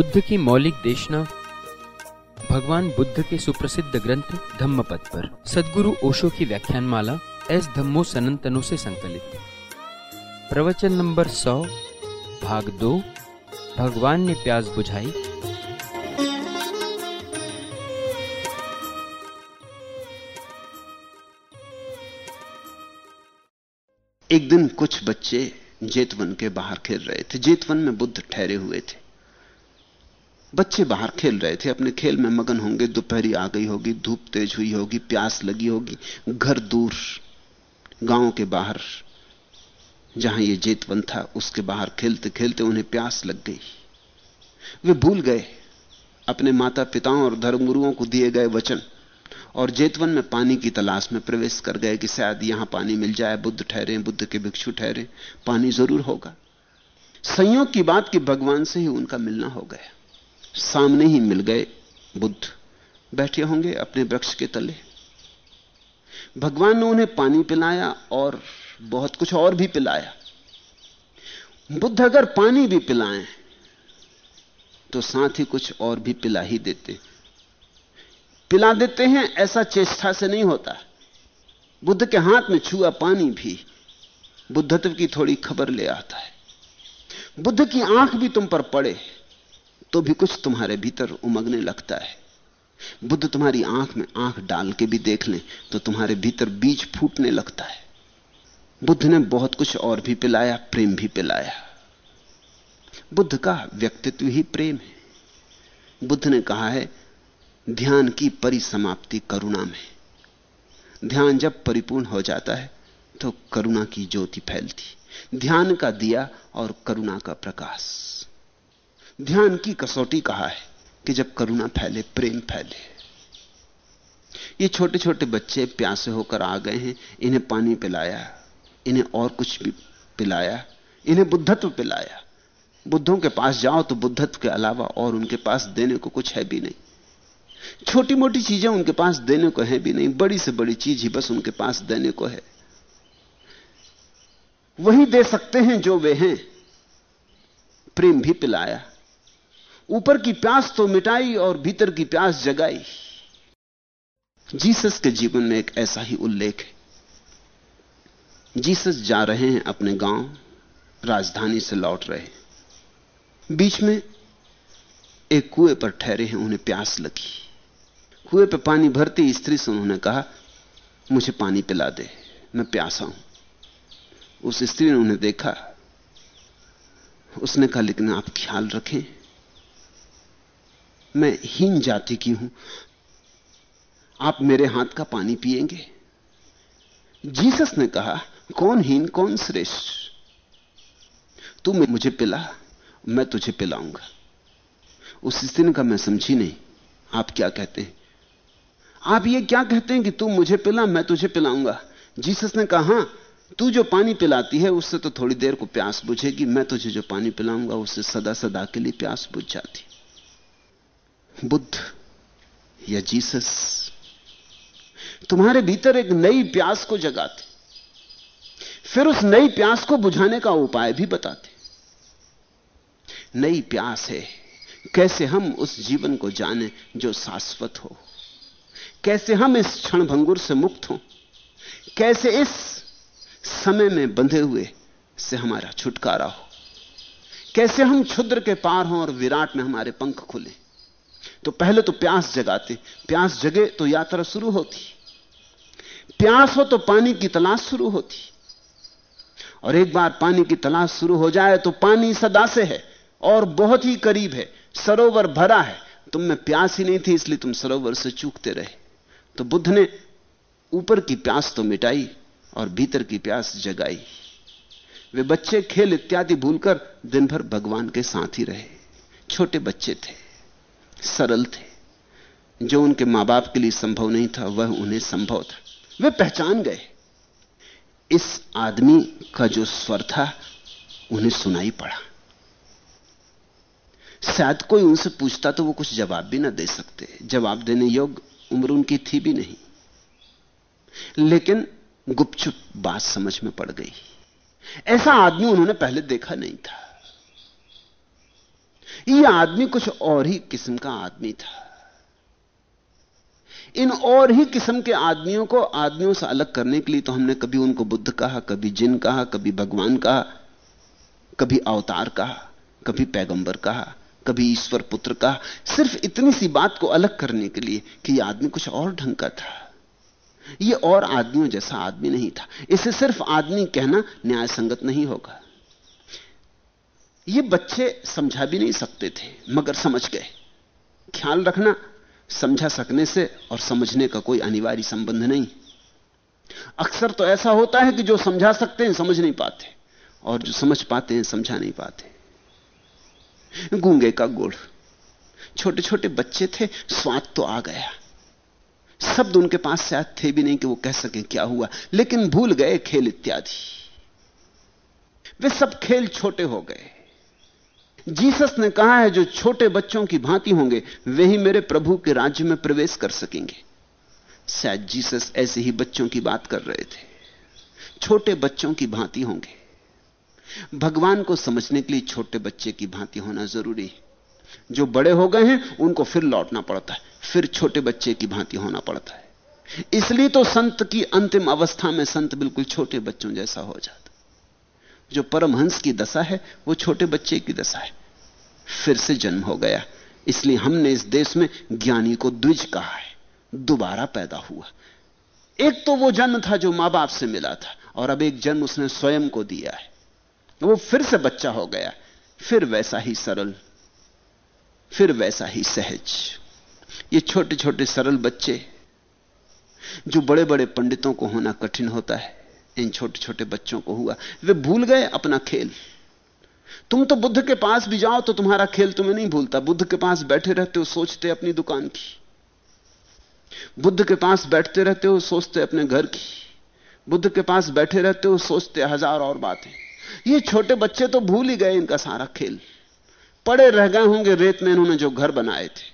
बुद्ध की मौलिक देशना, भगवान बुद्ध के सुप्रसिद्ध ग्रंथ धम्मपद पर। सदगुरु ओशो की व्याख्यान माला एस धम्मो सनंतनों से संकलित। प्रवचन नंबर सौ, भाग दो, भगवान ने प्यास बुझाई। एक दिन कुछ बच्चे जेतवन के बाहर खेल रहे थे। जेतवन में बुद्ध ठहरे हुए थे। बच्चे बाहर खेल रहे थे, अपने खेल में मगन होंगे, दोपहरी आ गई होगी, धूप तेज हुई होगी, प्यास लगी होगी, घर दूर, गाँव के बाहर, जहाँ ये जेतवन था, उसके बाहर खेलते खेलते उन्हें प्यास लग गई। वे भूल गए, अपने माता पिताओं और धर्मगुरुओं को दिए गए वचन, और जेतवन में पानी की तलाश में प्रवेश कर गए कि शायद यहाँ पानी मिल जाए, बुद्ध ठहरे, बुद्ध के भिक्षु ठहरे, पानी ज़रूर होगा। संयोग की बात कि भगवान से ही उनका मिलना हो गया। सामने ही मिल गए बुद्ध। बैठे होंगे अपने वृक्ष के तले। भगवान ने उन्हें पानी पिलाया और बहुत कुछ और भी पिलाया। बुद्ध अगर पानी भी पिलाएँ तो साथ ही कुछ और भी पिला ही देते। पिला देते हैं, ऐसा चेष्टा से नहीं होता। बुद्ध के हाथ में छुआ पानी भी बुद्धत्व की थोड़ी खबर ले आता है। बुद्ध की आँख भी तुम पर पड़े। तो भी कुछ तुम्हारे भीतर उमगने लगता है। बुद्ध तुम्हारी आँख में आँख डाल के भी देख लें तो तुम्हारे भीतर बीज फूटने लगता है। बुद्ध ने बहुत कुछ और भी पिलाया, प्रेम भी पिलाया। बुद्ध का व्यक्तित्व ही प्रेम है। बुद्ध ने कहा है, ध्यान की परिसमाप्ति करुणा में। ध्यान जब परिपूर्ण हो जाता है तो करुणा की ज्योति फैलती। ध्यान का दिया और करुणा का प्रकाश। ध्यान की कसौटी कहा है कि जब करुणा फैले, प्रेम फैले। ये छोटे छोटे बच्चे प्यासे होकर आ गए हैं, इन्हें पानी पिलाया, इन्हें और कुछ भी पिलाया, इन्हें बुद्धत्व पिलाया। बुद्धों के पास जाओ तो बुद्धत्व के अलावा और उनके पास देने को कुछ है भी नहीं। छोटी मोटी चीज़ें उनके पास देने को है भी नहीं, बड़ी से बड़ी चीज़ ही बस उनके पास देने को है। वही दे सकते हैं जो वे हैं। प्रेम भी पिलाया ऊपर की प्यास तो मिटाई और भीतर की प्यास जगाई। जीसस के जीवन में एक ऐसा ही उल्लेख है। जीसस जा रहे हैं अपने गाँव, राजधानी से लौट रहे हैं। बीच में एक कुएँ पर ठहरे हैं, उन्हें प्यास लगी। कुएँ पर पानी भरती स्त्री से उन्होंने कहा, मुझे पानी पिला दे, मैं प्यासा हूँ। उस स्त्री ने उन्हें देखा। उसने कहा, लेकिन आप ख्याल रखें मैं हीन जाति की हूँ। आप मेरे हाथ का पानी पिएँगे। जीसस ने कहा, कौन हीन, कौन श्रेष्ठ? तू मुझे पिला, मैं तुझे पिलाऊँगा। उस स्त्री ने कहा मैं समझी नहीं, आप क्या कहते हैं? आप ये क्या कहते हैं कि तू मुझे पिला, मैं तुझे पिलाऊँगा? जीसस ने कहा, हाँ, तू जो पानी पिलाती है, उससे तो थोड़ी देर को प्यास बुझेगी, मैं तुझे जो पानी पिलाऊँगा, उससे सदा सदा के लिए प्यास बुझ जाती बुद्ध या जीसस, तुम्हारे भीतर एक नई प्यास को जगाते, फिर उस नई प्यास को बुझाने का उपाय भी बताते। नई प्यास है, कैसे हम उस जीवन को जाने जो शाश्वत हो? कैसे हम इस क्षण भंगुर से मुक्त हो? कैसे इस समय में बंधे हुए से हमारा छुटकारा हो? कैसे हम क्षुद्र के पार हों और विराट में हमारे पंख खुले? तो पहले तो प्यास जगाते, प्यास जगे तो यात्रा शुरू होती। प्यास हो तो पानी की तलाश शुरू होती। और एक बार पानी की तलाश शुरू हो जाए तो पानी सदा से है और बहुत ही करीब है, सरोवर भरा है। तुम में प्यास ही नहीं थी, इसलिए तुम सरोवर से चूकते रहे। तो बुद्ध ने ऊपर की प्यास तो मिटाई और भीतर की प्यास जगाई। वे बच्चे, खेल इत्यादि भूलकर दिन भर भगवान के साथ ही रहे। छोटे बच्चे थे। सरल थे। जो उनके माँ बाप के लिए संभव नहीं था, वह उन्हें संभव था। वे पहचान गए। इस आदमी का जो स्वर था, उन्हें सुनाई पड़ा। शायद कोई उनसे पूछता तो वो कुछ जवाब भी ना दे सकते। जवाब देने योग्य उम्र उनकी थी भी नहीं। लेकिन गुपचुप बात समझ में पड़ गई। ऐसा आदमी उन्होंने पहले देखा नहीं था। यह आदमी कुछ और ही किस्म का आदमी था। इन और ही किस्म के आदमियों को, आदमियों से अलग करने के लिए तो हमने कभी उनको बुद्ध कहा, कभी जिन कहा, कभी भगवान कहा, कभी अवतार कहा, कभी पैगंबर कहा, कभी ईश्वर पुत्र कहा। सिर्फ़ इतनी सी बात को अलग करने के लिए कि यह आदमी कुछ और ढंग का था। यह और आदमियों जैसा आदमी नहीं था। इसे सिर्फ़ आदमी कहना न्याय संगत नहीं होगा। ये बच्चे समझा भी नहीं सकते थे, मगर समझ गए। ख्याल रखना, समझा सकने से और समझने का कोई अनिवार्य संबंध नहीं। अक्सर तो ऐसा होता है कि जो समझा सकते हैं, समझ नहीं पाते, और जो समझ पाते हैं, समझा नहीं पाते। गूँगे का गुड़। छोटे छोटे बच्चे थे, स्वाद तो आ गया। शब्द उनके पास शायद थे भी नहीं कि वो कह सकें क्या हुआ, लेकिन भूल गए खेल इत्यादि। वे सब खेल छोटे हो गए। जीसस ने कहा है, जो छोटे बच्चों की भांति होंगे, वे ही मेरे प्रभु के राज्य में प्रवेश कर सकेंगे। शायद जीसस ऐसे ही बच्चों की बात कर रहे थे। छोटे बच्चों की भांति होंगे। भगवान को समझने के लिए छोटे बच्चे की भांति होना ज़रूरी है। जो बड़े हो गए हैं, उनको फिर लौटना पड़ता है। फिर छोटे बच्चे की भांति होना पड़ता है। इसलिए तो संत की अंतिम अवस्था में संत बिल्कुल छोटे बच्चों जैसा हो जाता जो परमहंस की दशा है, वो छोटे बच्चे की दशा है। फिर से जन्म हो गया। इसलिए हमने इस देश में ज्ञानी को द्विज कहा है। दोबारा पैदा हुआ। एक तो वो जन्म था जो माँ बाप से मिला था, और अब एक जन्म उसने स्वयं को दिया है। वो फिर से बच्चा हो गया। फिर वैसा ही सरल। फिर वैसा ही सहज। ये छोटे छोटे सरल बच्चे, जो बड़े बड़े पंडितों को होना कठिन होता है, इन छोटे छोटे बच्चों को हुआ। वे भूल गए अपना खेल। तुम तो बुद्ध के पास भी जाओ तो तुम्हारा खेल तुम्हें नहीं भूलता। बुद्ध के पास बैठे रहते हो, सोचते अपनी दुकान की। बुद्ध के पास बैठते रहते हो, सोचते अपने घर की। बुद्ध के पास बैठे रहते हो, सोचते हज़ार और बातें। ये छोटे बच्चे तो भूल ही गए इनका सारा खेल। पड़े रह गए होंगे रेत में इन्होंने जो घर बनाए थे।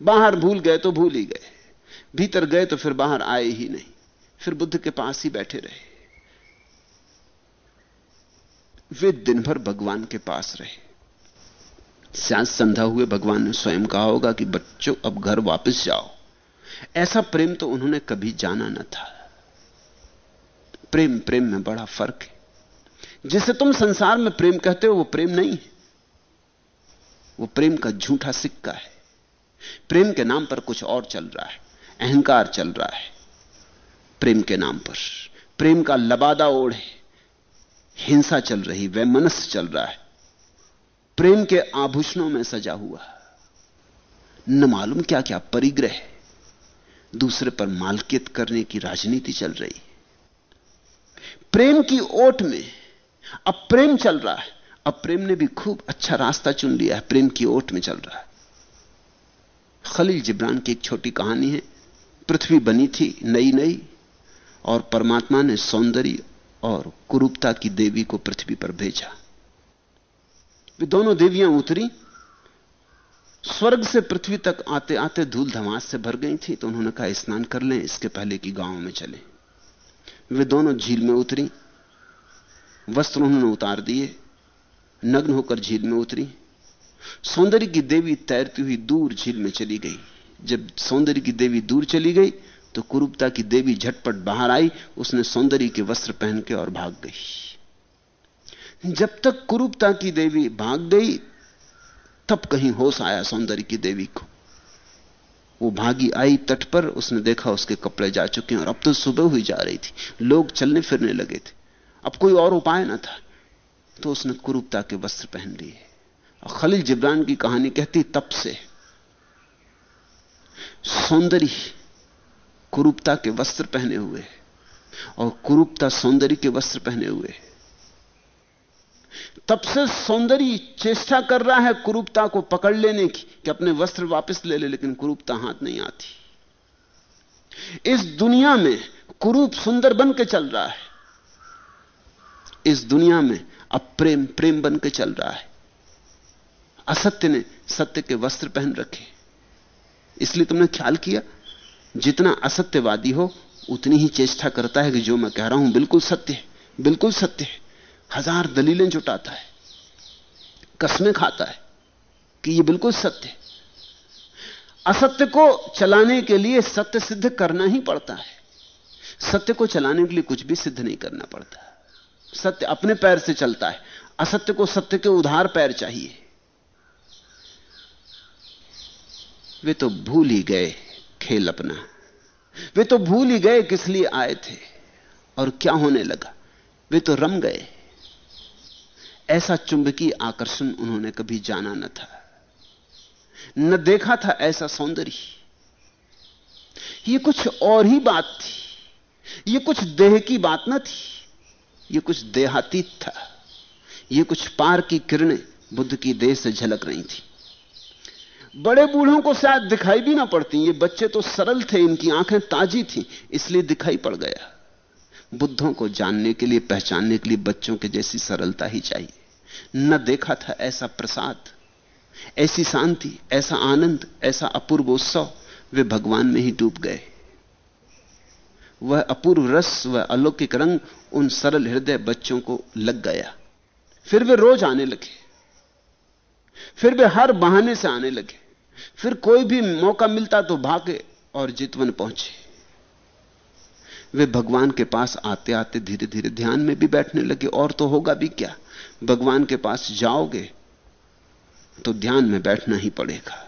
बाहर भूल गए तो भूल ही गए। भीतर गए तो फिर बाहर आए ही नहीं। फिर बुद्ध के पास ही बैठे रहे। वे दिन भर भगवान के पास रहे। शायद संध्या हुए भगवान ने स्वयं कहा होगा कि बच्चों, अब घर वापस जाओ। ऐसा प्रेम तो उन्होंने कभी जाना न था। प्रेम प्रेम में बड़ा फ़र्क है। जिसे तुम संसार में प्रेम कहते हो, वो प्रेम नहीं है। वो प्रेम का झूठा सिक्का है। प्रेम के नाम पर कुछ और चल रहा है। अहंकार चल रहा है। प्रेम के नाम पर। प्रेम का लबादा ओढ़े हिंसा चल रही वह मनस चल रहा है। प्रेम के आभूषणों में सजा हुआ। न मालूम क्या क्या परिग्रह दूसरे पर मालकियत करने की राजनीति चल रही। प्रेम की ओट में अब प्रेम चल रहा है। अब प्रेम ने भी खूब अच्छा रास्ता चुन लिया है। प्रेम की ओट में चल रहा है। खलील जिब्रान की एक छोटी कहानी है। पृथ्वी बनी थी नई नई और परमात्मा ने सौंदर्य और कुरूपता की देवी को पृथ्वी पर भेजा। वे दोनों देवियाँ उतरी। स्वर्ग से पृथ्वी तक आते आते धूल धमास से भर गई थी तो उन्होंने कहा, स्नान कर लें, इसके पहले कि गाँव में चले। वे दोनों झील में उतरी। वस्त्र उन्होंने उतार दिए। नग्न होकर झील में उतरी। सौंदर्य की देवी तैरती हुई दूर झील में चली गई। जब सौंदर्य की देवी दूर चली गई तो कुरूपता की देवी झटपट बाहर आई, उसने सौंदर्य के वस्त्र पहन के और भाग गई। जब तक कुरूपता की देवी भाग गई, तब कहीं होश आया सौंदर्य की देवी को। वो भागी आई तट पर, उसने देखा उसके कपड़े जा चुके हैं और अब तो सुबह हुई जा रही थी। लोग चलने फिरने लगे थे। अब कोई और उपाय ना था। तो उसने कुरूपता के वस्त्र पहन लिए। और खलील जिब्रान की कहानी कहती, तब से सौंदर्य कुरूपता के वस्त्र पहने हुए और कुरूपता सौंदर्य के वस्त्र पहने हुए तब से सौंदर्य चेष्टा कर रहा है कुरूपता को पकड़ लेने की कि अपने वस्त्र वापस ले ले, लेकिन कुरूपता हाथ नहीं आती। इस दुनिया में कुरूप सुंदर बन के चल रहा है। इस दुनिया में अब प्रेम प्रेम बन के चल रहा है। असत्य ने सत्य के वस्त्र पहन रखे। इसलिए तुमने ख्याल किया? जितना असत्यवादी हो, उतनी ही चेष्टा करता है कि जो मैं कह रहा हूँ बिल्कुल सत्य है, बिल्कुल सत्य है। हज़ार दलीलें जुटाता है, कसमें खाता है कि यह बिल्कुल सत्य है। असत्य को चलाने के लिए सत्य सिद्ध करना ही पड़ता है। सत्य को चलाने के लिए कुछ भी सिद्ध नहीं करना पड़ता। सत्य अपने पैर से चलता है। असत्य को सत्य के उधार पैर चाहिए। वे तो भूल ही गए। खेल अपना। वे तो भूल ही गए किस लिए आए थे और क्या होने लगा। वे तो रम गए। ऐसा चुंबकीय आकर्षण उन्होंने कभी जाना न था। न देखा था ऐसा सौंदर्य। ये कुछ और ही बात थी। ये कुछ देह की बात न थी। ये कुछ देहातीत था। ये कुछ पार की किरणें बुद्ध की देह से झलक रही थी। बड़े बूढ़ों को शायद दिखाई भी ना पड़ती। ये बच्चे तो सरल थे, इनकी आँखें ताजी थी, इसलिए दिखाई पड़ गया। बुद्धों को जानने के लिए, पहचानने के लिए बच्चों के जैसी सरलता ही चाहिए। न देखा था ऐसा प्रसाद, ऐसी शांति, ऐसा आनंद, ऐसा अपूर्व उत्सव, वे भगवान में ही डूब गए। वह अपूर्व रस, वह अलौकिक रंग, उन सरल हृदय बच्चों को लग गया। फिर वे रोज आने लगे। फिर वे हर बहाने से आने लगे। फिर कोई भी मौका मिलता तो भागे और जितवन पहुँचे। वे भगवान के पास आते आते धीरे धीरे ध्यान में भी बैठने लगे, और तो होगा भी क्या? भगवान के पास जाओगे तो ध्यान में बैठना ही पड़ेगा।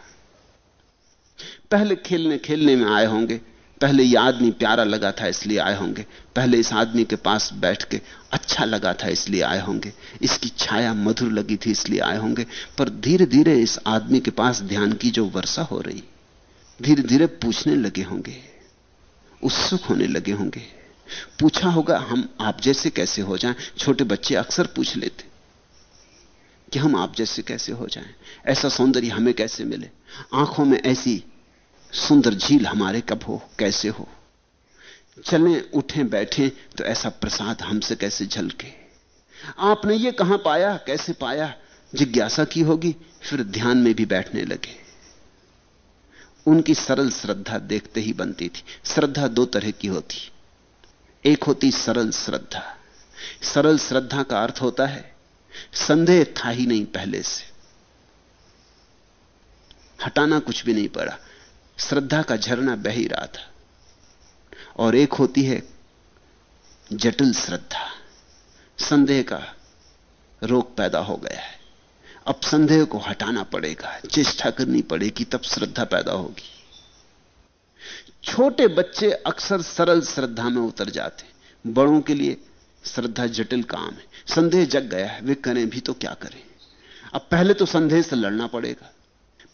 पहले खेलने खेलने में आए होंगे। पहले यह आदमी प्यारा लगा था इसलिए आए होंगे। पहले इस आदमी के पास बैठ के अच्छा लगा था इसलिए आए होंगे। इसकी छाया मधुर लगी थी इसलिए आए होंगे। पर धीरे धीरे इस आदमी के पास ध्यान की जो वर्षा हो रही धीरे धीरे पूछने लगे होंगे। उत्सुक होने लगे होंगे। पूछा होगा, हम आप जैसे कैसे हो जाएँ? छोटे बच्चे अक्सर पूछ लेते। कि हम आप जैसे कैसे हो जाएँ? ऐसा सौंदर्य हमें कैसे मिले? आँखों में ऐसी सुंदर झील हमारे कब हो, कैसे हो? चलें, उठें, बैठें तो ऐसा प्रसाद हमसे कैसे झलके? आपने ये कहाँ पाया, कैसे पाया? जिज्ञासा की होगी, फिर ध्यान में भी बैठने लगे। उनकी सरल श्रद्धा देखते ही बनती थी। श्रद्धा दो तरह की होती। एक होती सरल श्रद्धा। सरल श्रद्धा का अर्थ होता है, संदेह था ही नहीं पहले से। हटाना कुछ भी नहीं पड़ा। श्रद्धा का झरना बह ही रहा था। और एक होती है जटिल श्रद्धा। संदेह का रोग पैदा हो गया है। अब संदेह को हटाना पड़ेगा, चेष्टा करनी पड़ेगी, तब श्रद्धा पैदा होगी। छोटे बच्चे अक्सर सरल श्रद्धा में उतर जाते बड़ों के लिए श्रद्धा जटिल काम है। संदेह जग गया है, वे करें भी तो क्या करें? अब पहले तो संदेह से लड़ना पड़ेगा।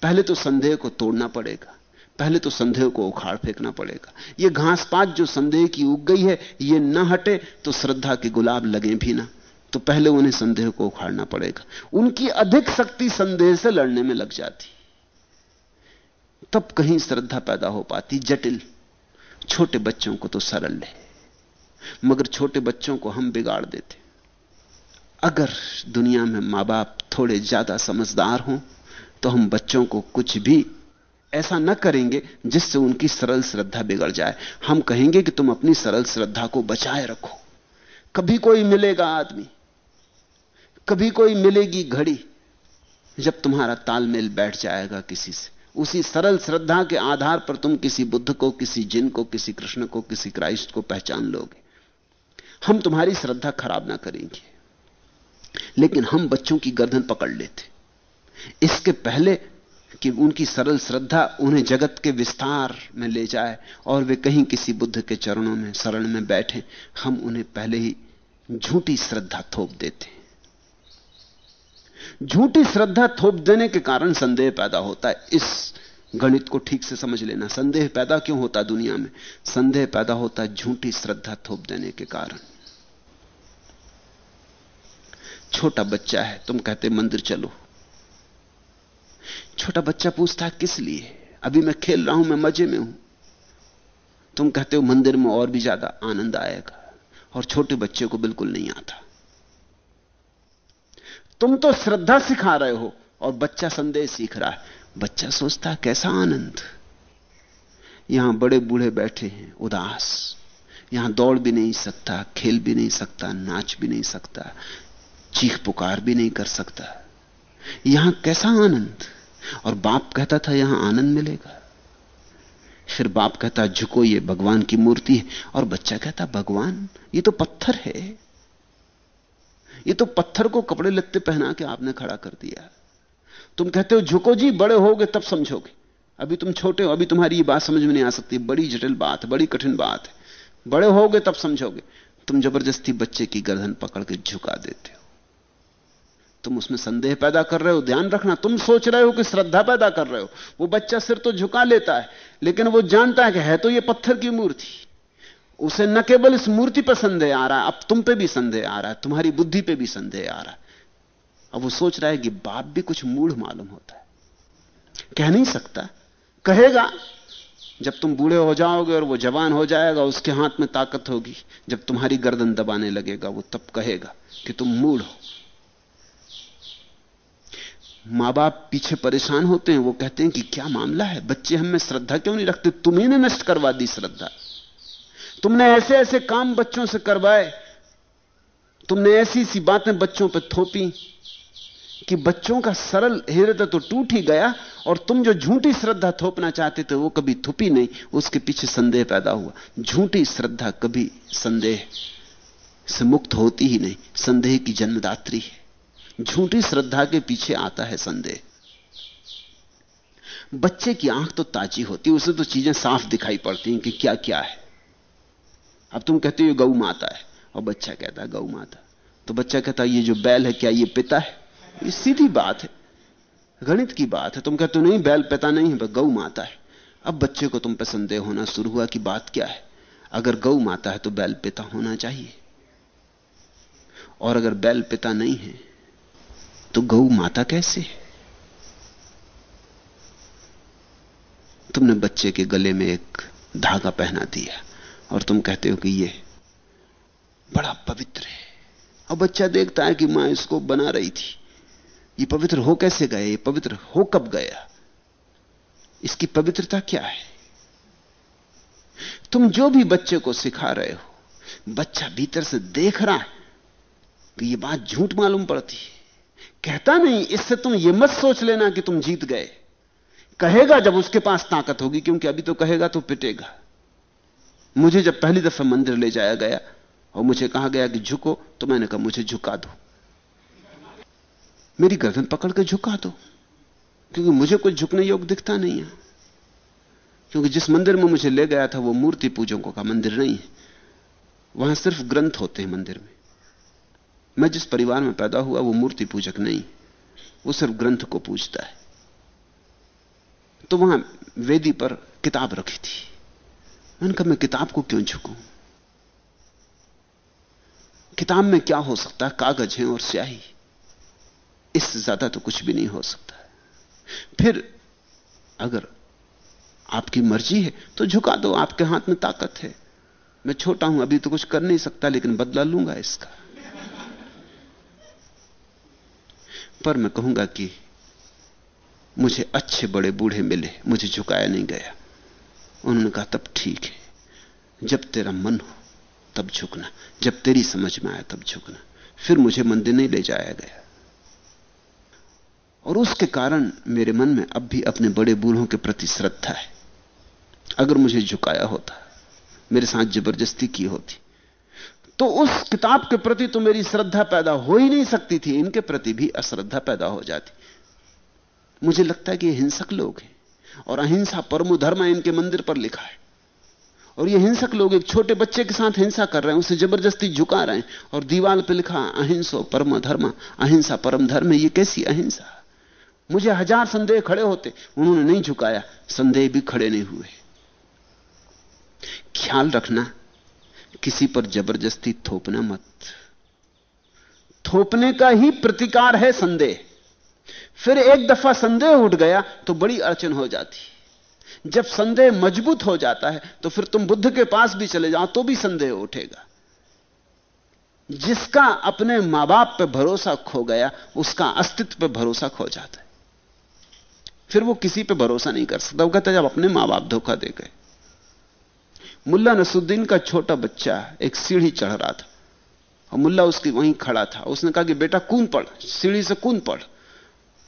पहले तो संदेह को तोड़ना पड़ेगा। पहले तो संदेह को उखाड़ फेंकना पड़ेगा। यह घास पात जो संदेह की उग गई है यह न हटे तो श्रद्धा के गुलाब लगे भी ना। तो पहले उन्हें संदेह को उखाड़ना पड़ेगा। उनकी अधिक शक्ति संदेह से लड़ने में लग जाती। तब कहीं श्रद्धा पैदा हो पाती, जटिल। छोटे बच्चों को तो सरल है। मगर छोटे बच्चों को हम बिगाड़ देते। अगर दुनिया में माँ बाप थोड़े ज़्यादा समझदार हों तो हम बच्चों को कुछ भी ऐसा न करेंगे जिससे उनकी सरल श्रद्धा बिगड़ जाए। हम कहेंगे कि तुम अपनी सरल श्रद्धा को बचाए रखो। कभी कोई मिलेगा आदमी, कभी कोई मिलेगी घड़ी, जब तुम्हारा तालमेल बैठ जाएगा किसी से। उसी सरल श्रद्धा के आधार पर तुम किसी बुद्ध को, किसी जिन को, किसी कृष्ण को, किसी क्राइस्ट को पहचान लोगे। हम तुम्हारी श्रद्धा खराब ना करेंगे। लेकिन हम बच्चों की गर्दन पकड़ लेते। इसके पहले कि उनकी सरल श्रद्धा उन्हें जगत के विस्तार में ले जाए और वे कहीं किसी बुद्ध के चरणों में, शरण में बैठे। हम उन्हें पहले ही झूठी श्रद्धा थोप देते झूठी श्रद्धा थोप देने के कारण संदेह पैदा होता है। इस गणित को ठीक से समझ लेना। संदेह पैदा क्यों होता दुनिया में? संदेह पैदा होता झूठी श्रद्धा थोप देने के कारण। छोटा बच्चा है, तुम कहते मंदिर चलो। छोटा बच्चा पूछता है, किस लिए? अभी मैं खेल रहा हूँ, मैं मज़े में हूँ। तुम कहते हो, मंदिर में और भी ज़्यादा आनंद आएगा और छोटे बच्चे को बिल्कुल नहीं आता। तुम तो श्रद्धा सिखा रहे हो और बच्चा संदेह सीख रहा है। बच्चा सोचता है, कैसा आनंद? यहाँ बड़े बूढ़े बैठे हैं, उदास। यहाँ दौड़ भी नहीं सकता, खेल भी नहीं सकता, नाच भी नहीं सकता, चीख पुकार भी नहीं कर सकता। यहाँ कैसा आनंद? और बाप कहता था, यहाँ आनंद मिलेगा। फिर बाप कहता, झुको, ये भगवान की मूर्ति है। और बच्चा कहता, भगवान, ये तो पत्थर है। ये तो पत्थर को कपड़े लत्ते पहना के आपने खड़ा कर दिया। तुम कहते हो, झुको जी, बड़े होगे तब समझोगे। अभी तुम छोटे हो, अभी तुम्हारी ये बात समझ में नहीं आ सकती। बड़ी जटिल बात है, बड़ी कठिन बात है। बड़े होगे तब समझोगे। तुम ज़बरदस्ती बच्चे की गर्दन पकड़ के झुका देते हो। तुम उसमें संदेह पैदा कर रहे हो, ध्यान रखना, तुम सोच रहे हो कि श्रद्धा पैदा कर रहे हो। वो बच्चा सिर तो झुका लेता है, लेकिन वो जानता है कि है तो ये पत्थर की मूर्ति। उसे न केवल इस मूर्ति पर संदेह आ रहा है, अब तुम पे भी संदेह आ रहा है, तुम्हारी बुद्धि पे भी संदेह आ रहा है। अब वो सोच रहा है कि बाप भी कुछ मूढ़ मालूम होता है। कह नहीं सकता। कहेगा, जब तुम बूढ़े हो जाओगे और वो जवान हो जाएगा, उसके हाथ में ताकत होगी। जब तुम्हारी गर्दन दबाने लगेगा, वो तब कहेगा कि तुम मूढ़ हो। माँ बाप पीछे परेशान होते हैं, वो कहते हैं कि क्या मामला है? बच्चे हमें श्रद्धा क्यों नहीं रखते? तुम्हें नष्ट करवा दी श्रद्धा। तुमने ऐसे ऐसे काम बच्चों से करवाए। तुमने ऐसी सी बातें बच्चों पर थोपी कि बच्चों का सरल हृदय तो टूट ही गया और तुम जो झूठी श्रद्धा थोपना चाहते थे, वो कभी थुपी नहीं, उसके पीछे संदेह पैदा हुआ। झूठी श्रद्धा कभी संदेह से मुक्त होती ही नहीं, संदेह की जन्मदात्री है। झूठी श्रद्धा के पीछे आता है संदेह। बच्चे की आँख तो ताजी होती है उसे तो चीज़ें साफ़ दिखाई पड़ती हैं कि क्या क्या है। अब तुम कहते हो गौ माता है, और बच्चा कहता है गौ माता। तो बच्चा कहता है, ये जो बैल है, क्या ये पिता है? ये सीधी बात है, गणित की बात है। तुम कहते हो, नहीं, बैल पिता नहीं है गौ माता है। अब बच्चे को तुम पर संदेह होना शुरू हुआ कि बात क्या है। अगर गौ माता है तो बैल पिता होना चाहिए। और अगर बैल पिता नहीं है तो गौ माता कैसे? है तुमने बच्चे के गले में एक धागा पहना दिया और तुम कहते हो कि ये बड़ा पवित्र है। और बच्चा देखता है कि माँ इसको बना रही थी। ये पवित्र हो कैसे गए? ये पवित्र हो कब गया? इसकी पवित्रता क्या है? तुम जो भी बच्चे को सिखा रहे हो, बच्चा भीतर से देख रहा है कि ये बात झूठ मालूम पड़ती है। कहता नहीं, इससे तुम ये मत सोच लेना कि तुम जीत गए। कहेगा जब उसके पास ताकत होगी, क्योंकि अभी तो कहेगा तो पिटेगा। मुझे जब पहली दफ़ा मंदिर ले जाया गया और मुझे कहा गया कि झुको तो मैंने कहा, मुझे झुका दो। मेरी गर्दन पकड़ के झुका दो, क्योंकि मुझे कुछ झुकने योग दिखता नहीं है। क्योंकि जिस मंदिर में मुझे ले गया था, वो मूर्ति पूजकों का मंदिर नहीं है। वहाँ सिर्फ़ ग्रंथ होते हैं मंदिर में। मैं जिस परिवार में पैदा हुआ, वो मूर्ति पूजक नहीं। वो सिर्फ़ ग्रंथ को पूजता है। तो वहाँ वेदी पर किताब रखी थी। मैंने कहा, मैं किताब को क्यों झुकूं? किताब में क्या हो सकता है? कागज़ है और स्याही। इससे ज़्यादा तो कुछ भी नहीं हो सकता फिर अगर आपकी मर्ज़ी है तो झुका दो। आपके हाथ में ताकत है। मैं छोटा हूँ, अभी तो कुछ कर नहीं सकता, लेकिन बदला लूँगा इसका। पर मैं कहूँगा कि मुझे अच्छे बड़े बूढ़े मिले, मुझे झुकाया नहीं गया। उन्होंने कहा, तब ठीक है। जब तेरा मन हो, तब झुकना। जब तेरी समझ में आया, तब झुकना। फिर मुझे मंदिर नहीं ले जाया गया। और उसके कारण मेरे मन में अब भी अपने बड़े बूढ़ों के प्रति श्रद्धा है। अगर मुझे झुकाया होता, मेरे साथ ज़बरदस्ती की होती तो उस किताब के प्रति तो मेरी श्रद्धा पैदा हो ही नहीं सकती थी, इनके प्रति भी अश्रद्धा पैदा हो जाती। मुझे लगता है कि हिंसक लोग हैं, और अहिंसा परमो धर्म इनके मंदिर पर लिखा है। और ये हिंसक लोग एक छोटे बच्चे के साथ हिंसा कर रहे हैं, उसे ज़बरदस्ती झुका रहे हैं, और दीवार पर लिखा, अहिंसो परम धर्म अहिंसा परम धर्म ये कैसी अहिंसा? मुझे हज़ार संदेह खड़े होते, उन्होंने नहीं झुकाया, संदेह भी खड़े नहीं हुए। ख्याल रखना किसी पर ज़बरदस्ती थोपना मत। थोपने का ही प्रतिकार है संदेह। फिर एक दफ़ा संदेह उठ गया तो बड़ी अड़चन हो जाती। जब संदेह मज़बूत हो जाता है तो फिर तुम बुद्ध के पास भी चले जाओ तो भी संदेह उठेगा। जिसका अपने माँ बाप पर भरोसा खो गया, उसका अस्तित्व पर भरोसा खो जाता है। फिर वो किसी पे भरोसा नहीं कर सकता। वो कहता जब अपने माँ बाप धोखा दे गए। मुल्ला नसुद्दीन का छोटा बच्चा एक सीढ़ी चढ़ रहा था। और मुल्ला उसकी वहीं खड़ा था। उसने कहा कि, बेटा, कूद पड़, सीढ़ी से कून पड़।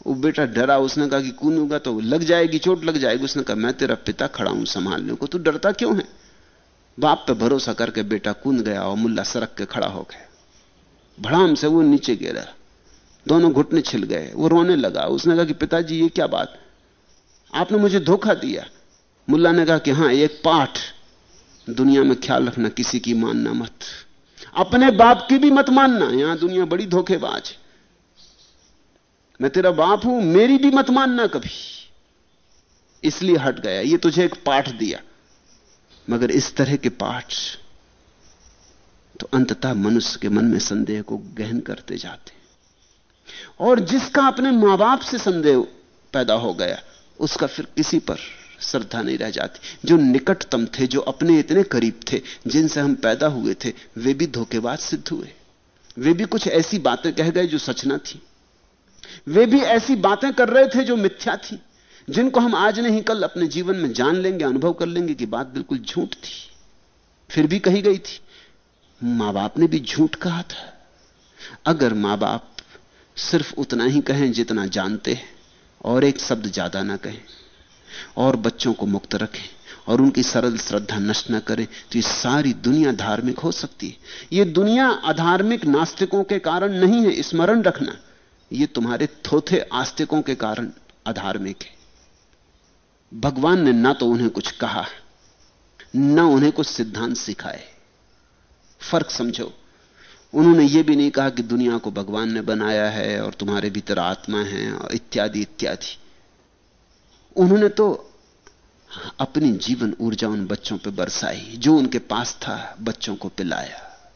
वो बेटा डरा, उसने कहा कि कूदूँगा तो लग जाएगी, चोट लग जाएगी। उसने कहा, मैं तेरा पिता खड़ा हूँ संभालने को, तू डरता क्यों है? बाप पे भरोसा करके बेटा कूद गया और मुल्ला सरक के खड़ा हो गया। भड़ाम से वो नीचे गिरा। दोनों घुटने छिल गए। वो रोने लगा। उसने कहा कि, पिताजी, ये क्या बात? आपने मुझे धोखा दिया। मुल्ला ने कहा कि, हाँ एक पाठ दुनिया में ख्याल रखना, किसी की मानना मत। अपने बाप की भी मत मानना, यहाँ दुनिया बड़ी धोखेबाज है। मैं तेरा बाप हूँ, मेरी भी मत मानना कभी। इसलिए हट गया, ये तुझे एक पाठ दिया। मगर इस तरह के पाठ तो अंततः मनुष्य के मन में संदेह को गहन करते जाते और जिसका अपने माँ बाप से संदेह पैदा हो गया, उसका फिर किसी पर श्रद्धा नहीं रह जाती। जो निकटतम थे, जो अपने इतने करीब थे, जिनसे हम पैदा हुए थे, वे भी धोखेबाज सिद्ध हुए। वे भी कुछ ऐसी बातें कह गए जो सच ना थी। वे भी ऐसी बातें कर रहे थे जो मिथ्या थी। जिनको हम आज नहीं, कल अपने जीवन में जान लेंगे, अनुभव कर लेंगे कि बात बिल्कुल झूठ थी। फिर भी कही गई थी माँ बाप ने भी झूठ कहा था। अगर माँ बाप सिर्फ़ उतना ही कहें जितना जानते हैं, और एक शब्द ज़्यादा ना कहें। और बच्चों को मुक्त रखें और उनकी सरल श्रद्धा नष्ट न करें तो ये सारी दुनिया धार्मिक हो सकती है। ये दुनिया अधार्मिक नास्तिकों के कारण नहीं है, स्मरण रखना। ये तुम्हारे थोथे आस्तिकों के कारण अधार्मिक है। भगवान ने ना तो उन्हें कुछ कहा, ना उन्हें कुछ सिद्धांत सिखाए। फ़र्क समझो, उन्होंने यह भी नहीं कहा कि दुनिया को भगवान ने बनाया है और तुम्हारे भीतर आत्मा है, और इत्यादि इत्यादि। उन्होंने तो अपनी जीवन ऊर्जा उन बच्चों पर बरसाई, जो उनके पास था, बच्चों को पिलाया।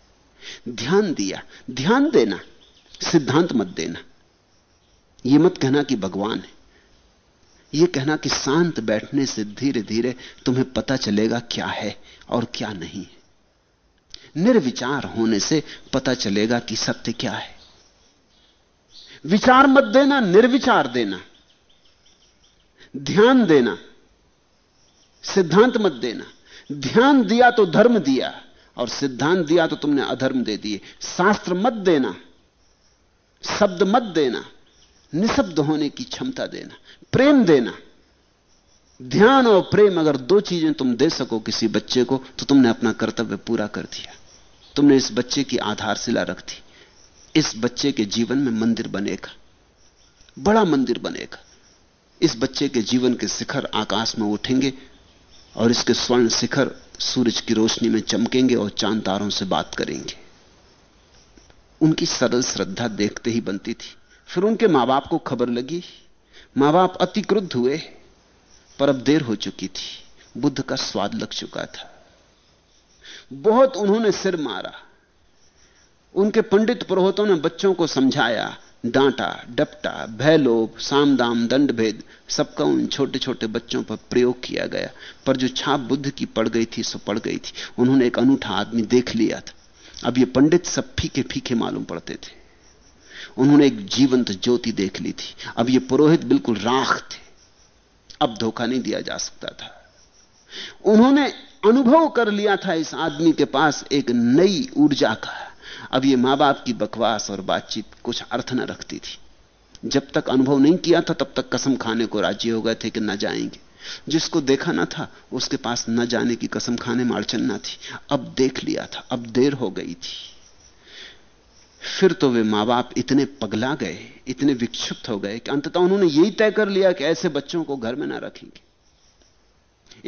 ध्यान दिया, ध्यान देना, सिद्धांत मत देना। यह मत कहना कि भगवान है। यह कहना कि शांत बैठने से धीरे धीरे तुम्हें पता चलेगा क्या है और क्या नहीं है। निर्विचार होने से पता चलेगा कि सत्य क्या है। विचार मत देना, निर्विचार देना। ध्यान देना, सिद्धांत मत देना। ध्यान दिया तो धर्म दिया, और सिद्धांत दिया तो तुमने अधर्म दे दिए। शास्त्र मत देना, शब्द मत देना, निशब्द होने की क्षमता देना, प्रेम देना। ध्यान और प्रेम अगर दो चीज़ें तुम दे सको किसी बच्चे को तो तुमने अपना कर्तव्य पूरा कर दिया। तुमने इस बच्चे की आधारशिला रख दी। इस बच्चे के जीवन में मंदिर बनेगा, बड़ा मंदिर बनेगा। इस बच्चे के जीवन के शिखर आकाश में उठेंगे और इसके स्वर्ण शिखर सूरज की रोशनी में चमकेंगे और चाँद तारों से बात करेंगे। उनकी सरल श्रद्धा देखते ही बनती थी। फिर उनके माँ बाप को खबर लगी। माँ बाप अति क्रुद्ध हुए, पर अब देर हो चुकी थी। बुद्ध का स्वाद लग चुका था। बहुत उन्होंने सिर मारा। उनके पंडित पुरोहितों ने बच्चों को समझाया डांटा, डपटा, भयलोभ, सामदाम दंड भेद सबका उन छोटे छोटे बच्चों पर प्रयोग किया गया। पर जो छाप बुद्ध की पड़ गई थी, सो पड़ गई थी। उन्होंने एक अनूठा आदमी देख लिया था। अब ये पंडित सब फीके फीके मालूम पड़ते थे। उन्होंने एक जीवंत ज्योति देख ली थी। अब ये पुरोहित बिल्कुल राख थे। अब धोखा नहीं दिया जा सकता था। उन्होंने अनुभव कर लिया था इस आदमी के पास एक नई ऊर्जा का। अब ये माँ बाप की बकवास और बातचीत कुछ अर्थ न रखती थी। जब तक अनुभव नहीं किया था, तब तक कसम खाने को राज़ी हो गए थे कि न जाएँगे। जिसको देखा ना था, उसके पास न जाने की कसम खाने में अड़चन ना थी। अब देख लिया था, अब देर हो गई थी। फिर तो वे माँ बाप इतने पगला गए, इतने विक्षिप्त हो गए कि अंततः उन्होंने यही तय कर लिया कि ऐसे बच्चों को घर में ना रखेंगे।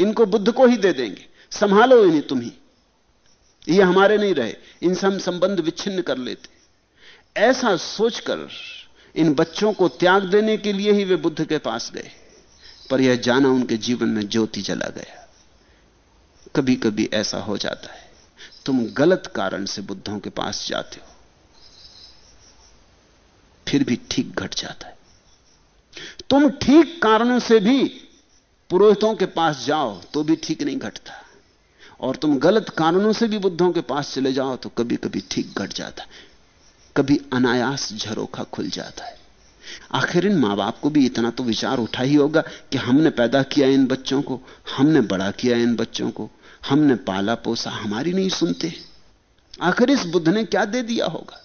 इनको बुद्ध को ही दे देंगे। संभालो इन्हें तुम ही ये हमारे नहीं रहे इनसे हम संबंध विच्छिन्न कर लेते। ऐसा सोचकर इन बच्चों को त्याग देने के लिए ही वे बुद्ध के पास गए, पर यह जाना उनके जीवन में ज्योति चला गया। कभी कभी ऐसा हो जाता है, तुम गलत कारण से बुद्धों के पास जाते हो, फिर भी ठीक घट जाता है। तुम ठीक कारणों से भी पुरोहितों के पास जाओ तो भी ठीक नहीं घटता। और तुम गलत कारणों से भी बुद्धों के पास चले जाओ तो कभी कभी ठीक घट जाता है। कभी अनायास झरोखा खुल जाता है। आखिर इन माँ बाप को भी इतना तो विचार उठा ही होगा कि हमने पैदा किया इन बच्चों को, हमने बड़ा किया इन बच्चों को, हमने पाला पोसा हमारी नहीं सुनते। आखिर इस बुद्ध ने क्या दे दिया होगा?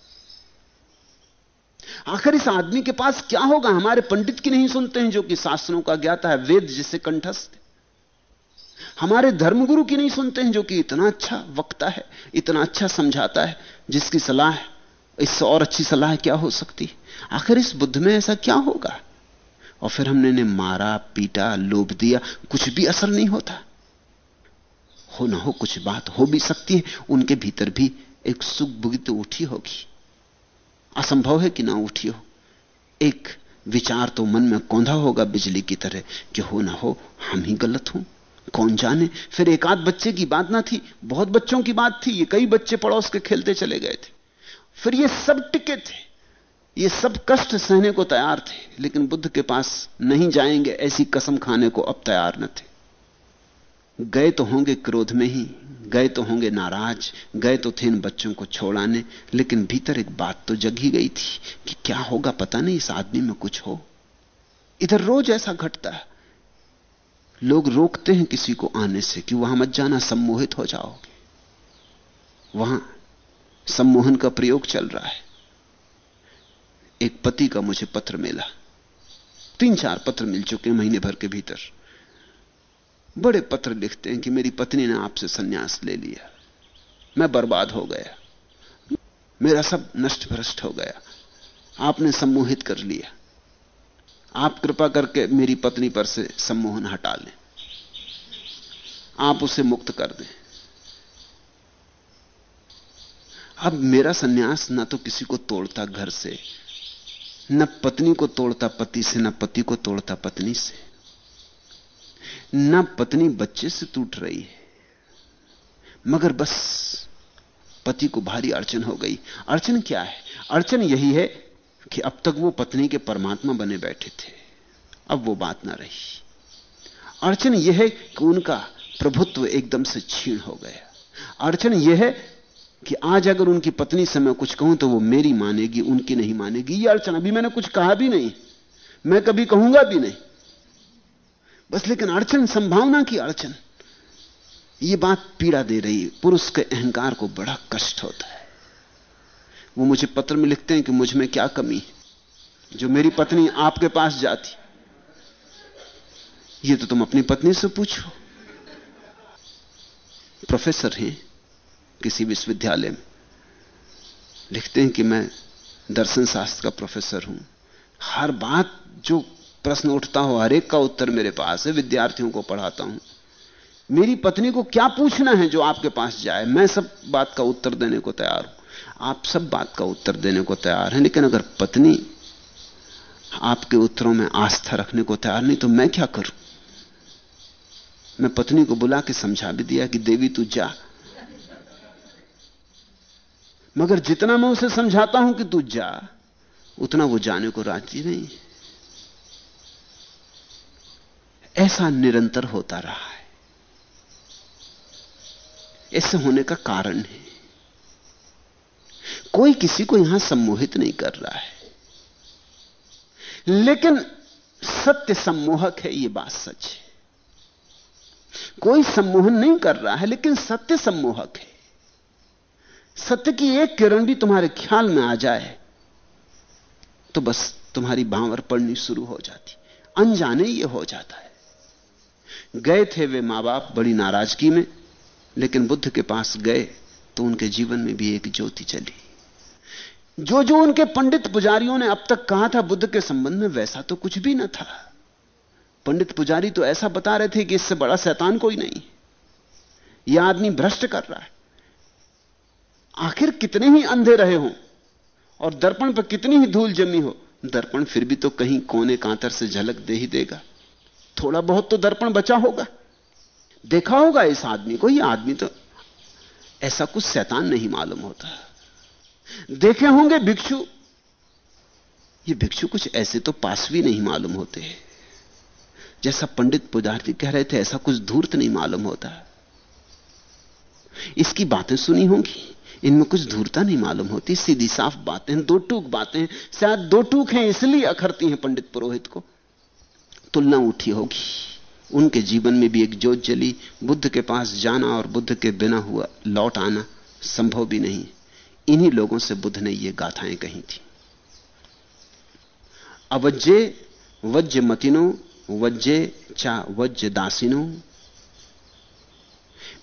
आखिर इस आदमी के पास क्या होगा? हमारे पंडित की नहीं सुनते हैं जो कि शास्त्रों का ज्ञाता है, वेद जिसे कंठस्थ। हमारे धर्मगुरु की नहीं सुनते हैं, जो कि इतना अच्छा वक्ता है, इतना अच्छा समझाता है, जिसकी सलाह इससे और अच्छी सलाह क्या हो सकती आखिर इस बुद्ध में ऐसा क्या होगा? और फिर हमने ने मारा, पीटा, लोभ दिया, कुछ भी असर नहीं होता। हो ना हो, कुछ बात हो भी सकती है, उनके भीतर भी एक सुख बुगी तो उठी होगी। असंभव है कि ना उठी हो। एक विचार तो मन में कौंधा होगा बिजली की तरह, कि हो ना हो, हम ही गलत हूँ। कौन जाने? फिर एक आध बच्चे की बात ना थी, बहुत बच्चों की बात थी, ये कई बच्चे पड़ोस के खेलते चले गए थे। फिर ये सब टिके थे, ये सब कष्ट सहने को तैयार थे, लेकिन बुद्ध के पास नहीं जाएँगे, ऐसी कसम खाने को अब तैयार न थे। गए तो होंगे क्रोध में ही, गए तो होंगे नाराज़, गए तो थे इन बच्चों को छोड़ाने, लेकिन भीतर एक बात तो जग ही गई थी कि क्या होगा, पता नहीं, इस आदमी में कुछ हो। इधर रोज ऐसा घटता है। लोग रोकते हैं किसी को आने से कि वहाँ मत जाना, सम्मोहित हो जाओगे वहाँ सम्मोहन का प्रयोग चल रहा है। एक पति का मुझे पत्र मिला। तीन चार पत्र मिल चुके हैं महीने भर के भीतर। बड़े पत्र लिखते हैं कि मेरी पत्नी ने आपसे सन्यास ले लिया। मैं बर्बाद हो गया। मेरा सब नष्ट भ्रष्ट हो गया। आपने सम्मोहित कर लिया। आप कृपा करके मेरी पत्नी पर से सम्मोहन हटा लें। आप उसे मुक्त कर दें। अब मेरा सन्यास ना तो किसी को तोड़ता घर से, न पत्नी को तोड़ता पति से, न पति को तोड़ता पत्नी से। न पत्नी बच्चे से टूट रही है, मगर बस पति को भारी अड़चन हो गई। अड़चन क्या है? अड़चन यही है कि अब तक वो पत्नी के परमात्मा बने बैठे थे। अब वो बात ना रही। अड़चन यह है कि उनका प्रभुत्व एकदम से छीण हो गया। अड़चन यह है कि आज अगर उनकी पत्नी से मैं कुछ कहूँ तो वो मेरी मानेगी, उनकी नहीं मानेगी। ये अड़चन अभी मैंने कुछ कहा भी नहीं। मैं कभी कहूँगा भी नहीं। बस लेकिन अड़चन, संभावना की अड़चन, ये बात पीड़ा दे रही। है पुरुष के अहंकार को बड़ा कष्ट होता है। वो मुझे पत्र में लिखते हैं कि मुझमें क्या कमी है। जो मेरी पत्नी आपके पास जाती, ये तो तुम अपनी पत्नी से पूछो। प्रोफेसर हैं किसी विश्वविद्यालय में। लिखते हैं कि मैं दर्शन शास्त्र का प्रोफेसर हूँ। हर बात जो प्रश्न उठता हो, हर एक का उत्तर मेरे पास है, विद्यार्थियों को पढ़ाता हूँ। मेरी पत्नी को क्या पूछना है जो आपके पास जाए? मैं सब बात का उत्तर देने को तैयार हूँ। आप सब बात का उत्तर देने को तैयार हैं, लेकिन अगर पत्नी आपके उत्तरों में आस्था रखने को तैयार नहीं तो मैं क्या करूँ? मैं पत्नी को बुला के समझा भी दिया कि देवी तू जा। मगर जितना मैं उसे समझाता हूँ कि तू जा, उतना वो जाने को राज़ी नहीं। ऐसा निरंतर होता रहा है। ऐसे होने का कारण है। कोई किसी को यहाँ सम्मोहित नहीं कर रहा है। लेकिन सत्य सम्मोहक है यह बात सच है। कोई सम्मोहन नहीं कर रहा है, लेकिन सत्य सम्मोहक है। सत्य की एक किरण भी तुम्हारे ख्याल में आ जाए तो बस तुम्हारी भावर पड़नी शुरू हो जाती। अनजाने ये हो जाता है। गए थे वे माँ बाप बड़ी नाराज़गी में, लेकिन बुद्ध के पास गए तो उनके जीवन में भी एक ज्योति चली। जो जो उनके पंडित पुजारियों ने अब तक कहा था बुद्ध के संबंध में, वैसा तो कुछ भी न था। पंडित पुजारी तो ऐसा बता रहे थे कि इससे बड़ा शैतान कोई नहीं। यह आदमी भ्रष्ट कर रहा है। आखिर कितने ही अंधे रहे हों, और दर्पण पर कितनी ही धूल जमी हो, दर्पण फिर भी तो कहीं कोने कांतर से झलक दे ही देगा। थोड़ा बहुत तो दर्पण बचा होगा। देखा होगा इस आदमी को यह आदमी तो ऐसा कुछ शैतान नहीं मालूम होता। देखे होंगे भिक्षु। ये भिक्षु कुछ ऐसे तो पास भी नहीं मालूम होते जैसा पंडित पुजारी कह रहे थे, ऐसा कुछ धूर्त नहीं मालूम होता। इसकी बातें सुनी होंगी, इनमें कुछ धूर्ता नहीं मालूम होती। सीधी साफ़ बातें दो टूक बातें शायद दो टूक हैं, इसलिए अखरती हैं पंडित पुरोहित को। तुलना उठी होगी। उनके जीवन में भी एक जोत जली, बुद्ध के पास जाना और बुद्ध के बिना हुआ लौट आना संभव भी नहीं। इन्हीं लोगों से बुद्ध ने ये गाथाएँ कही थी। अवज्जे वज्य मतिनो, वज्जे चा वज्य दासिनो,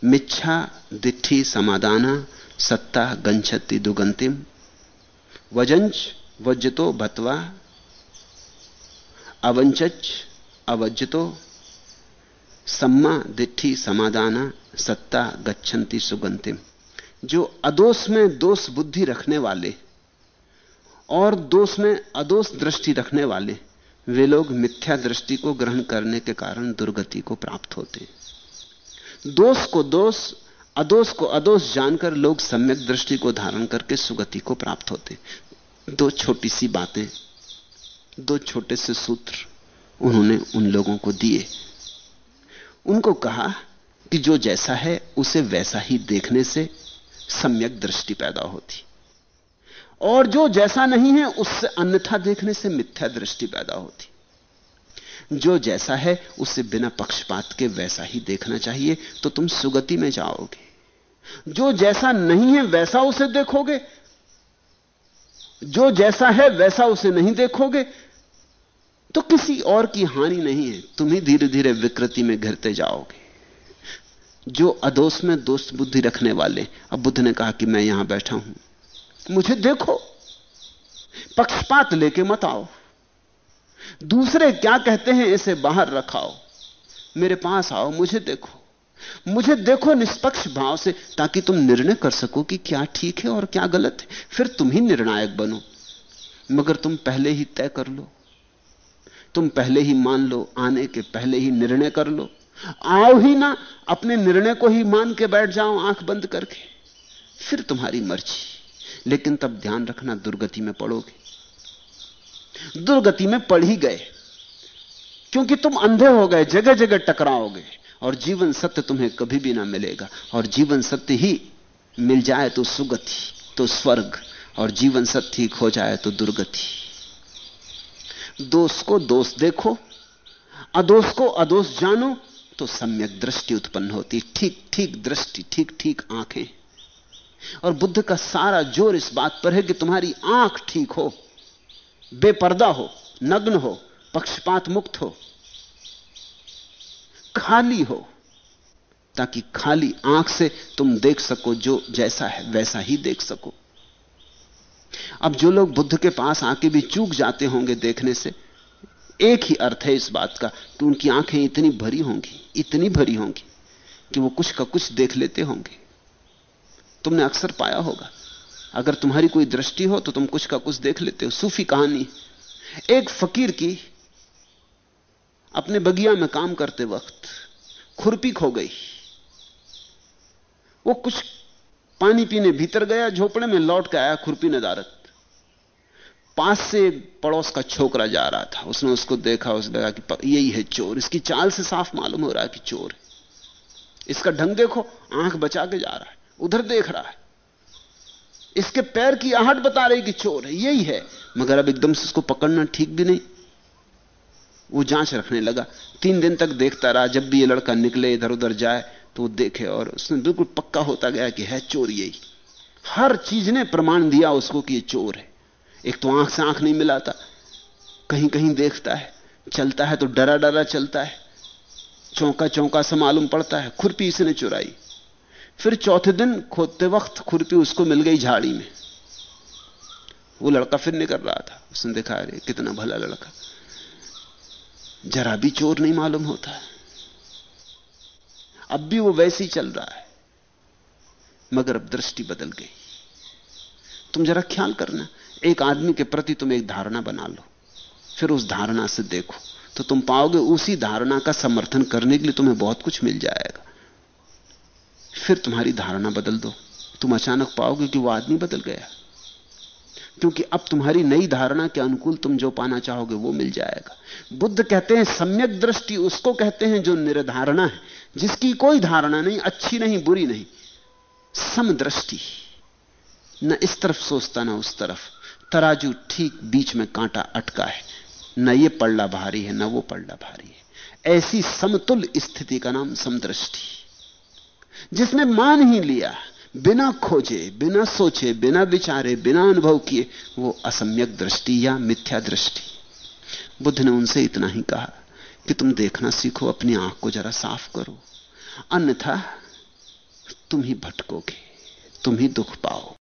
मिच्छा दिठी समादाना, सत्ता गंछति दुगंतिम, वजंच वज्जतो भतवा अवंचच अवज्जतो, सम्मा दिठी समादाना, सत्ता गच्छन्ति सुगंतिम। जो अदोष में दोष बुद्धि रखने वाले और दोष में अदोष दृष्टि रखने वाले, वे लोग मिथ्या दृष्टि को ग्रहण करने के कारण दुर्गति को प्राप्त होते दोष को दोष, अदोष को अदोष जानकर लोग सम्यक दृष्टि को धारण करके सुगति को प्राप्त होते दो छोटी सी बातें, दो छोटे से सूत्र उन्होंने उन लोगों को दिए। उनको कहा कि जो जैसा है, उसे वैसा ही देखने से सम्यक दृष्टि पैदा होती। और जो जैसा नहीं है, उससे अन्यथा देखने से मिथ्या दृष्टि पैदा होती। जो जैसा है, उसे बिना पक्षपात के वैसा ही देखना चाहिए तो तुम सुगति में जाओगे। जो जैसा नहीं है, वैसा उसे देखोगे। जो जैसा है, वैसा उसे नहीं देखोगे। तो किसी और की हानि नहीं है। तुम ही धीरे धीरे विकृति में घिरते जाओगे। जो अदोष में दोस्त बुद्धि रखने वाले। अब बुद्ध ने कहा कि मैं यहाँ बैठा हूँ। मुझे देखो, पक्षपात लेके मत आओ। दूसरे क्या कहते हैं इसे बाहर रखाओ। मेरे पास आओ, मुझे देखो। मुझे देखो निष्पक्ष भाव से, ताकि तुम निर्णय कर सको कि क्या ठीक है और क्या गलत है। फिर तुम ही निर्णायक बनो। मगर तुम पहले ही तय कर लो। तुम पहले ही मान लो, आने के पहले ही निर्णय कर लो। आओ ही ना, अपने निर्णय को ही मान के बैठ जाओ आँख बंद करके। फिर तुम्हारी मर्ज़ी, लेकिन तब ध्यान रखना दुर्गति में पड़ोगे। दुर्गति में पड़ ही गए, क्योंकि तुम अंधे हो गए जगह जगह टकराओगे, और जीवन सत्य तुम्हें कभी भी ना मिलेगा। और जीवन सत्य ही मिल जाए तो सुगति तो स्वर्ग, और जीवन सत्य ही खो जाए तो दुर्गति। दोष को दोष देखो, अदोष को अदोष जानो तो सम्यक दृष्टि उत्पन्न होती, ठीक ठीक दृष्टि, ठीक ठीक आँखें। और बुद्ध का सारा ज़ोर इस बात पर है कि तुम्हारी आँख ठीक हो, बेपर्दा हो, नग्न हो, पक्षपात मुक्त हो, खाली हो, ताकि खाली आँख से तुम देख सको जो जैसा है, वैसा ही देख सको। अब जो लोग बुद्ध के पास आके भी चूक जाते होंगे देखने से एक ही अर्थ है इस बात का कि उनकी आँखें इतनी भरी होंगी, इतनी भरी होंगी कि वो कुछ का कुछ देख लेते होंगे। तुमने अक्सर पाया होगा, अगर तुम्हारी कोई दृष्टि हो तो तुम कुछ का कुछ देख लेते हो। सूफी कहानी, एक फकीर की अपने बगिया में काम करते वक्त खुरपी खो गई। वो कुछ पानी पीने भीतर गया, झोपड़े में लौट के आया खुरपी नदारत पास से पड़ोस का छोकरा जा रहा था। उसने उसको देखा उसने कहा कि यही है चोर। इसकी चाल से साफ़ मालूम हो रहा है कि चोर है। इसका ढंग देखो, आँख बचा के जा रहा है, उधर देख रहा है। इसके पैर की आहट बता रही कि चोर है, यही है। मगर अब एकदम से उसको पकड़ना ठीक भी नहीं। वो जाँच रखने लगा। तीन दिन तक देखता रहा, जब भी ये लड़का निकले इधर उधर जाए तो वो देखे और उसने बिल्कुल पक्का होता गया कि है चोर यही। हर चीज़ ने प्रमाण दिया उसको कि ये चोर है। एक तो आँख से आँख नहीं मिलाता। कहीं कहीं देखता है, चलता है तो डरा डरा चलता है। चौंका चौंका से मालूम पड़ता है, खुरपी इसने चुराई। फिर चौथे दिन खोदते वक्त खुरपी उसको मिल गई झाड़ी में। वो लड़का फिर निकल रहा था। उसने देखा, अरे, कितना भला लड़का। जरा भी चोर नहीं मालूम होता है। अब भी वो वैसे ही चल रहा है। मगर अब दृष्टि बदल गई। तुम जरा ख्याल करना एक आदमी के प्रति तुम एक धारणा बना लो। फिर उस धारणा से देखो। तो तुम पाओगे उसी धारणा का समर्थन करने के लिए तुम्हें बहुत कुछ मिल जाएगा। फिर तुम्हारी धारणा बदल दो। तुम अचानक पाओगे कि वो आदमी बदल गया। क्योंकि अब तुम्हारी नई धारणा के अनुकूल तुम जो पाना चाहोगे वो मिल जाएगा। बुद्ध कहते हैं, सम्यक दृष्टि उसको कहते हैं जो निर्धारणा है, जिसकी कोई धारणा नहीं, अच्छी नहीं, बुरी नहीं। समदृष्टि। न इस तरफ़ सोचता, ना उस तरफ़। तराजू ठीक बीच में कांटा अटका है। न ये पड़ला भारी है, न वो पड़ला भारी है। ऐसी समतुल स्थिति का नाम समदृष्टि। जिसने मान ही लिया, बिना खोजे, बिना सोचे, बिना विचारे, बिना अनुभव किए, वो असम्यक दृष्टि या मिथ्या दृष्टि। बुद्ध ने उनसे इतना ही कहा कि तुम देखना सीखो, अपनी आँख को जरा साफ़ करो। अन्यथा तुम ही भटकोगे, तुम ही दुख पाओ